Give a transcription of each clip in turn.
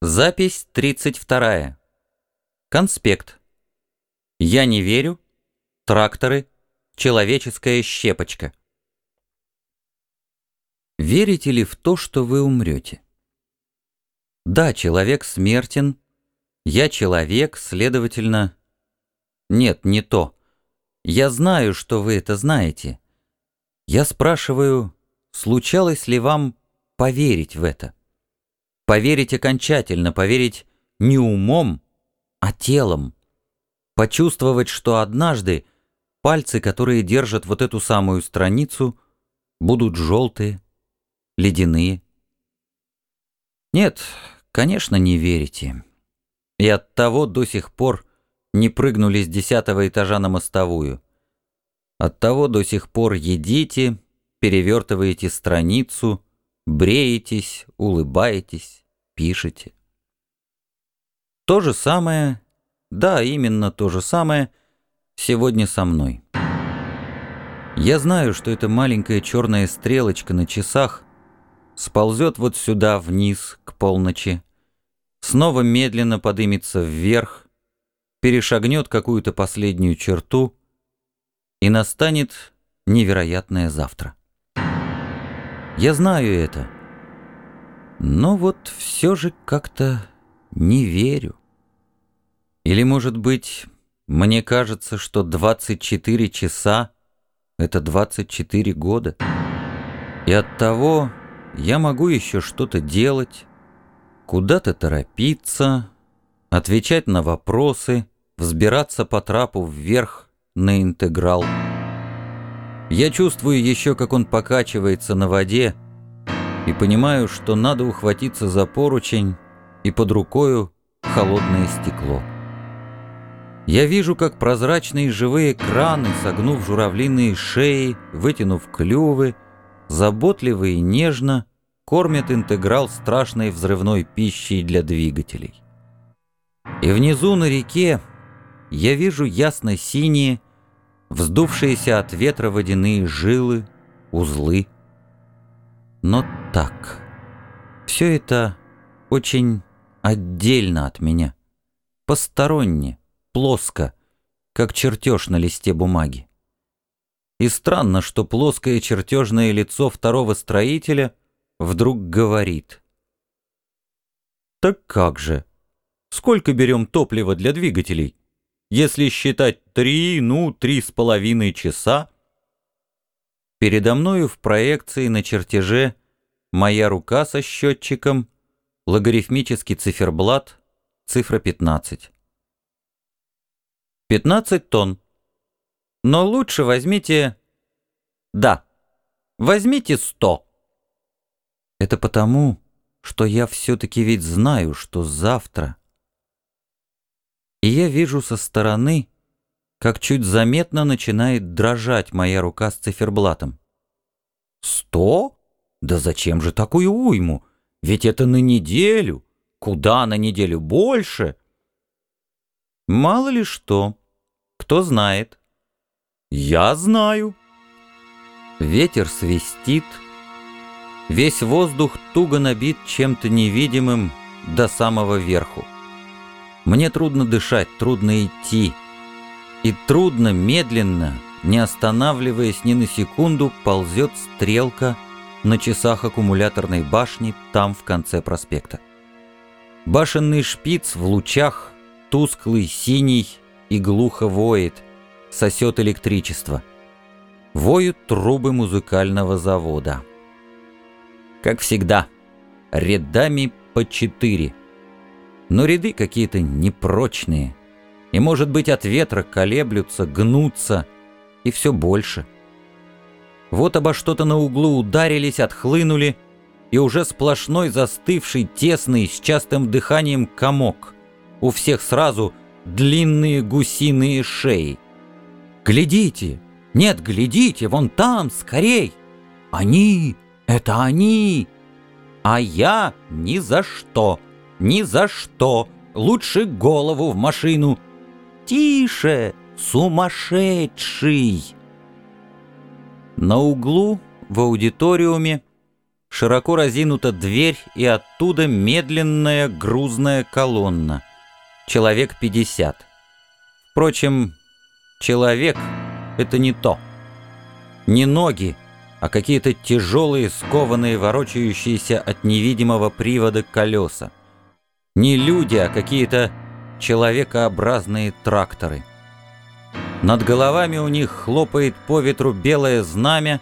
Запись 32. Конспект. Я не верю. Тракторы. Человеческая щепочка. Верите ли в то, что вы умрете? Да, человек смертен. Я человек, следовательно... Нет, не то. Я знаю, что вы это знаете. Я спрашиваю, случалось ли вам поверить в это? Поверить окончательно, поверить не умом, а телом. Почувствовать, что однажды пальцы, которые держат вот эту самую страницу, будут желтые, ледяные. Нет, конечно, не верите. И оттого до сих пор не прыгнули с десятого этажа на мостовую. Оттого до сих пор едите, перевертываете страницу, бреетесь, улыбаетесь, пишете. То же самое, да, именно то же самое, сегодня со мной. Я знаю, что эта маленькая черная стрелочка на часах сползет вот сюда вниз к полночи, снова медленно подымется вверх, перешагнет какую-то последнюю черту, и настанет невероятное завтра. Я знаю это. Но вот все же как-то не верю. Или, может быть, мне кажется, что 24 часа — это 24 года. И от того я могу еще что-то делать, куда-то торопиться, отвечать на вопросы, взбираться по трапу вверх на интеграл — я чувствую еще, как он покачивается на воде, и понимаю, что надо ухватиться за поручень и под рукою холодное стекло. Я вижу, как прозрачные живые краны, согнув журавлиные шеи, вытянув клювы, заботливо и нежно кормят интеграл страшной взрывной пищей для двигателей. И внизу на реке я вижу ясно-синие, вздувшиеся от ветра водяные жилы, узлы. Но так, все это очень отдельно от меня, посторонне, плоско, как чертеж на листе бумаги. И странно, что плоское чертежное лицо второго строителя вдруг говорит. «Так как же? Сколько берем топлива для двигателей?» Если считать три, ну, три с половиной часа, передо мною в проекции на чертеже моя рука со счетчиком, логарифмический циферблат, цифра 15. 15 тонн. Но лучше возьмите... Да, возьмите 100. Это потому, что я все-таки ведь знаю, что завтра и я вижу со стороны, как чуть заметно начинает дрожать моя рука с циферблатом. «Сто? Да зачем же такую уйму? Ведь это на неделю. Куда на неделю больше?» «Мало ли что. Кто знает?» «Я знаю». Ветер свистит, весь воздух туго набит чем-то невидимым до самого верху. Мне трудно дышать, трудно идти. И трудно, медленно, не останавливаясь ни на секунду, ползет стрелка на часах аккумуляторной башни там в конце проспекта. Башенный шпиц в лучах, тусклый, синий и глухо воет, сосет электричество. Воют трубы музыкального завода. Как всегда, рядами по четыре но ряды какие-то непрочные, и, может быть, от ветра колеблются, гнутся, и все больше. Вот обо что-то на углу ударились, отхлынули, и уже сплошной застывший, тесный, с частым дыханием комок. У всех сразу длинные гусиные шеи. «Глядите! Нет, глядите! Вон там, скорей! Они! Это они! А я ни за что!» Ни за что! Лучше голову в машину!» «Тише! Сумасшедший!» На углу, в аудиториуме, широко разинута дверь, и оттуда медленная грузная колонна. Человек пятьдесят. Впрочем, человек — это не то. Не ноги, а какие-то тяжелые, скованные, ворочающиеся от невидимого привода колеса. Не люди, а какие-то человекообразные тракторы. Над головами у них хлопает по ветру белое знамя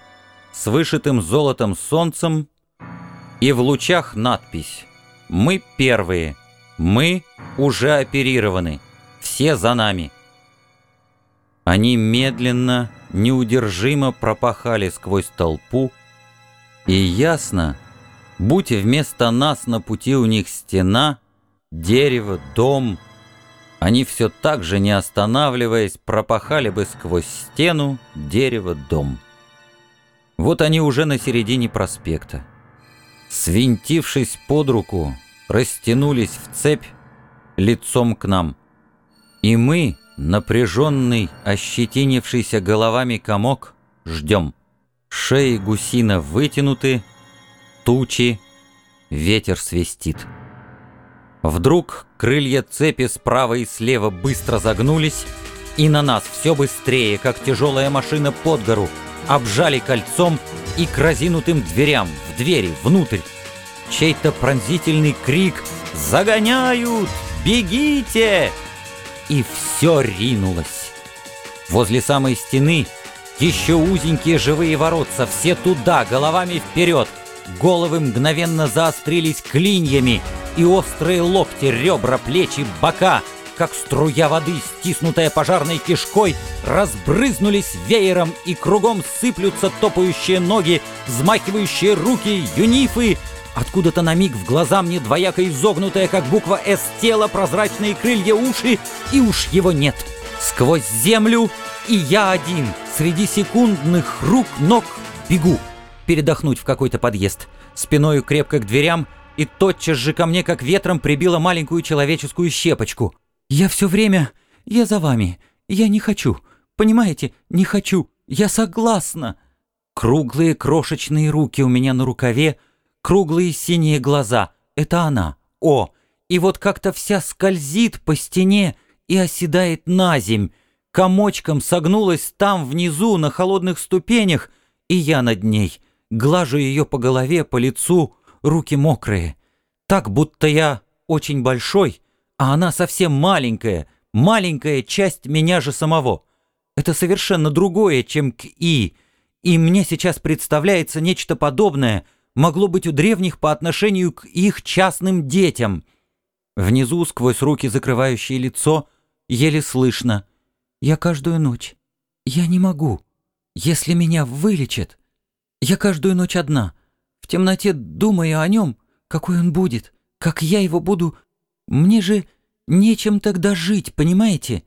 с вышитым золотом солнцем, и в лучах надпись «Мы первые, мы уже оперированы, все за нами». Они медленно, неудержимо пропахали сквозь толпу, и ясно, будь вместо нас на пути у них стена, дерево, дом, они все так же, не останавливаясь, пропахали бы сквозь стену, дерево, дом. Вот они уже на середине проспекта. Свинтившись под руку, растянулись в цепь лицом к нам. И мы, напряженный, ощетинившийся головами комок, ждем. Шеи гусина вытянуты, тучи, ветер свистит. Вдруг крылья цепи справа и слева быстро загнулись, и на нас все быстрее, как тяжелая машина под гору, обжали кольцом и к разинутым дверям, в двери, внутрь. Чей-то пронзительный крик «Загоняют! Бегите!» И все ринулось. Возле самой стены еще узенькие живые воротца, все туда, головами вперед. Головы мгновенно заострились клиньями, и острые локти, ребра, плечи, бока, как струя воды, стиснутая пожарной кишкой, разбрызнулись веером, и кругом сыплются топающие ноги, взмахивающие руки, юнифы. Откуда-то на миг в глаза мне двояко изогнутая, как буква «С» тело, прозрачные крылья уши, и уж его нет. Сквозь землю, и я один, среди секундных рук, ног, бегу. Передохнуть в какой-то подъезд. Спиною крепко к дверям — и тотчас же ко мне как ветром прибила маленькую человеческую щепочку. «Я все время... Я за вами. Я не хочу. Понимаете, не хочу. Я согласна». Круглые крошечные руки у меня на рукаве, круглые синие глаза. Это она. О! И вот как-то вся скользит по стене и оседает на земь. Комочком согнулась там внизу на холодных ступенях, и я над ней. Глажу ее по голове, по лицу, руки мокрые. Так, будто я очень большой, а она совсем маленькая, маленькая часть меня же самого. Это совершенно другое, чем к И. И мне сейчас представляется нечто подобное могло быть у древних по отношению к их частным детям. Внизу, сквозь руки, закрывающие лицо, еле слышно. «Я каждую ночь. Я не могу. Если меня вылечат, я каждую ночь одна. В темноте думаю о нем, какой он будет, как я его буду... Мне же нечем тогда жить, понимаете?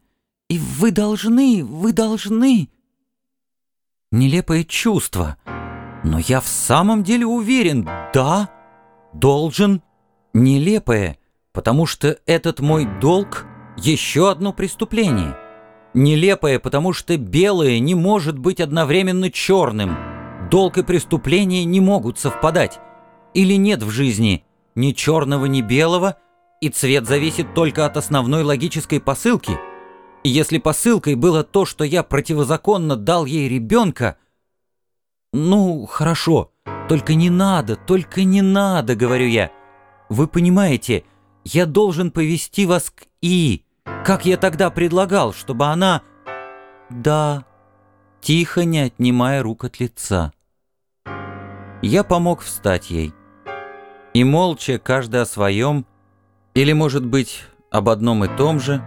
И вы должны, вы должны... Нелепое чувство. Но я в самом деле уверен, да, должен. Нелепое, потому что этот мой долг — еще одно преступление. Нелепое, потому что белое не может быть одновременно черным — Долг и преступление не могут совпадать. Или нет в жизни ни черного, ни белого, и цвет зависит только от основной логической посылки. если посылкой было то, что я противозаконно дал ей ребенка... Ну, хорошо, только не надо, только не надо, говорю я. Вы понимаете, я должен повести вас к И, как я тогда предлагал, чтобы она... Да, тихо, не отнимая рук от лица. Я помог встать ей. И молча, каждый о своем, или, может быть, об одном и том же,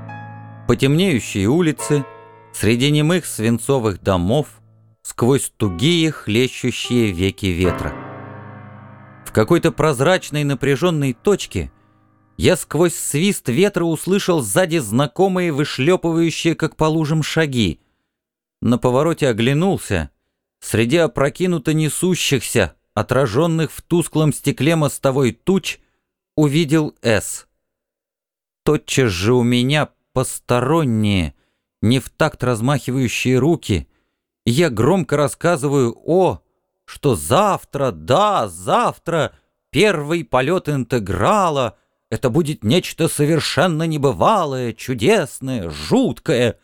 по темнеющей улице, среди немых свинцовых домов, сквозь тугие, хлещущие веки ветра. В какой-то прозрачной напряженной точке я сквозь свист ветра услышал сзади знакомые, вышлепывающие, как по лужам, шаги. На повороте оглянулся. Среди опрокинуто несущихся, отраженных в тусклом стекле мостовой туч, увидел С. Тотчас же у меня посторонние, не в такт размахивающие руки, я громко рассказываю «О», что завтра, да, завтра первый полет интеграла — это будет нечто совершенно небывалое, чудесное, жуткое.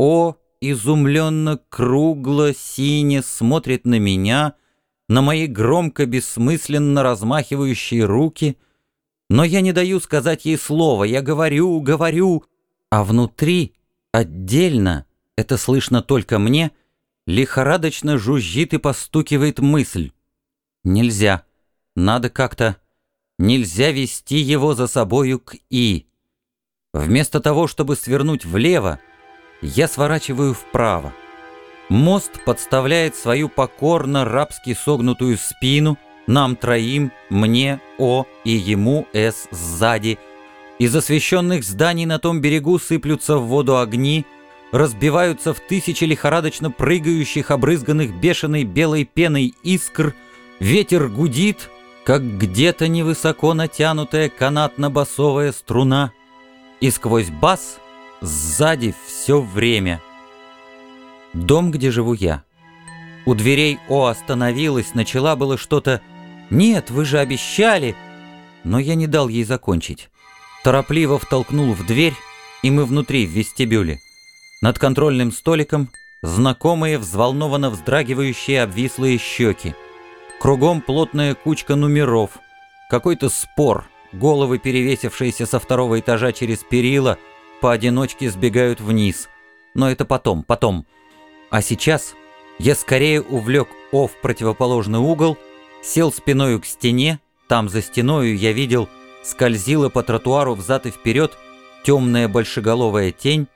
О, изумленно, кругло, сине смотрит на меня, на мои громко, бессмысленно размахивающие руки, но я не даю сказать ей слова, я говорю, говорю, а внутри, отдельно, это слышно только мне, лихорадочно жужжит и постукивает мысль. Нельзя, надо как-то... Нельзя вести его за собою к «и». Вместо того, чтобы свернуть влево, я сворачиваю вправо. Мост подставляет свою покорно рабски согнутую спину нам троим, мне, О и ему, С сзади. Из освещенных зданий на том берегу сыплются в воду огни, разбиваются в тысячи лихорадочно прыгающих, обрызганных бешеной белой пеной искр, ветер гудит, как где-то невысоко натянутая канатно-басовая струна, и сквозь бас — Сзади все время. Дом, где живу я. У дверей О остановилась, начала было что-то «Нет, вы же обещали!» Но я не дал ей закончить. Торопливо втолкнул в дверь, и мы внутри, в вестибюле. Над контрольным столиком знакомые, взволнованно вздрагивающие обвислые щеки. Кругом плотная кучка номеров. Какой-то спор, головы, перевесившиеся со второго этажа через перила — поодиночке сбегают вниз. Но это потом, потом. А сейчас я скорее увлек О в противоположный угол, сел спиною к стене, там за стеною я видел, скользила по тротуару взад и вперед темная большеголовая тень,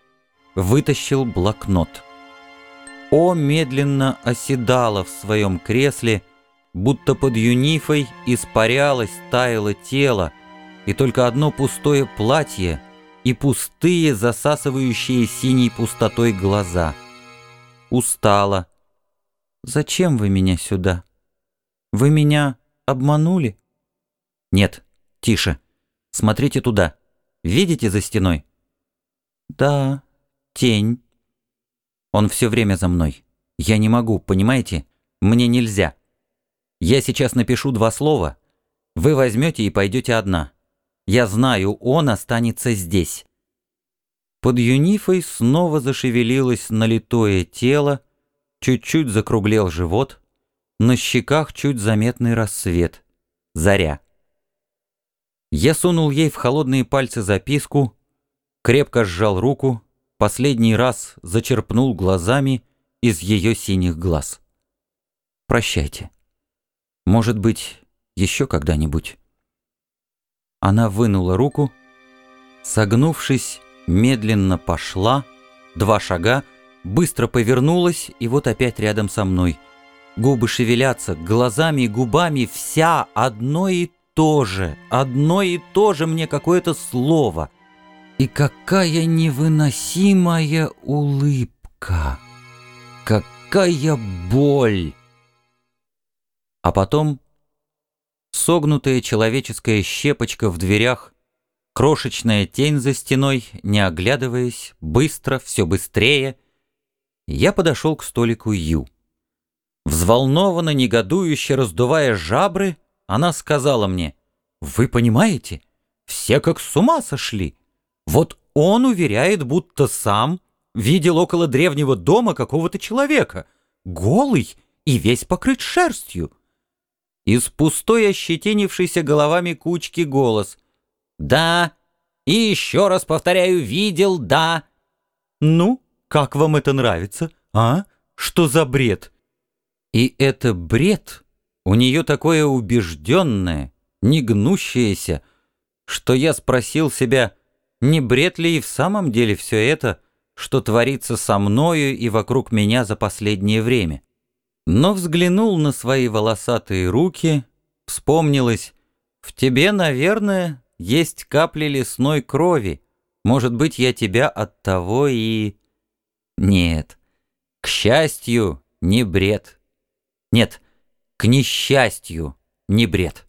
вытащил блокнот. О медленно оседала в своем кресле, будто под юнифой испарялось, таяло тело, и только одно пустое платье — и пустые, засасывающие синей пустотой глаза. Устала. «Зачем вы меня сюда? Вы меня обманули?» «Нет, тише. Смотрите туда. Видите за стеной?» «Да, тень». «Он все время за мной. Я не могу, понимаете? Мне нельзя. Я сейчас напишу два слова. Вы возьмете и пойдете одна. Я знаю, он останется здесь. Под юнифой снова зашевелилось налитое тело, чуть-чуть закруглел живот, на щеках чуть заметный рассвет. Заря. Я сунул ей в холодные пальцы записку, крепко сжал руку, последний раз зачерпнул глазами из ее синих глаз. «Прощайте. Может быть, еще когда-нибудь». Она вынула руку, согнувшись, медленно пошла, два шага, быстро повернулась и вот опять рядом со мной. Губы шевелятся, глазами и губами вся одно и то же, одно и то же мне какое-то слово. И какая невыносимая улыбка, какая боль. А потом согнутая человеческая щепочка в дверях, крошечная тень за стеной, не оглядываясь, быстро, все быстрее. Я подошел к столику Ю. Взволнованно, негодующе раздувая жабры, она сказала мне, «Вы понимаете, все как с ума сошли. Вот он уверяет, будто сам видел около древнего дома какого-то человека, голый и весь покрыт шерстью. Из пустой ощетинившейся головами кучки голос. «Да, и еще раз повторяю, видел, да». «Ну, как вам это нравится, а? Что за бред?» И это бред у нее такое убежденное, негнущееся, что я спросил себя, не бред ли и в самом деле все это, что творится со мною и вокруг меня за последнее время но взглянул на свои волосатые руки, вспомнилось, в тебе, наверное, есть капли лесной крови, может быть, я тебя от того и... Нет, к счастью, не бред. Нет, к несчастью, не бред.